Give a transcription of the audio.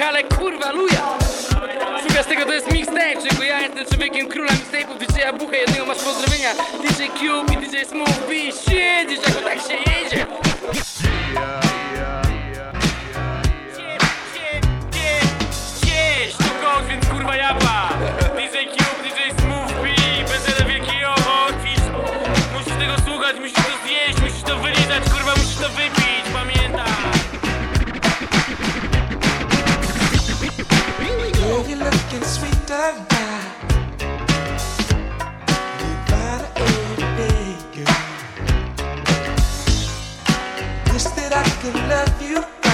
ale kurwa luja! Słuchasz tego, to jest mixtape, czego ja jestem człowiekiem króla mixtape'ów DJ-a jednego masz pozdrowienia. DJ Cube i DJ Smooth B, siedzisz, jak tak się jedzie. Więc kurwa japa DJ Cube, DJ Smooth B, BZD wielki owoc. Musisz tego słuchać, musisz to zjeść, musisz to wylizać, kurwa, musisz to wypić, that I could love you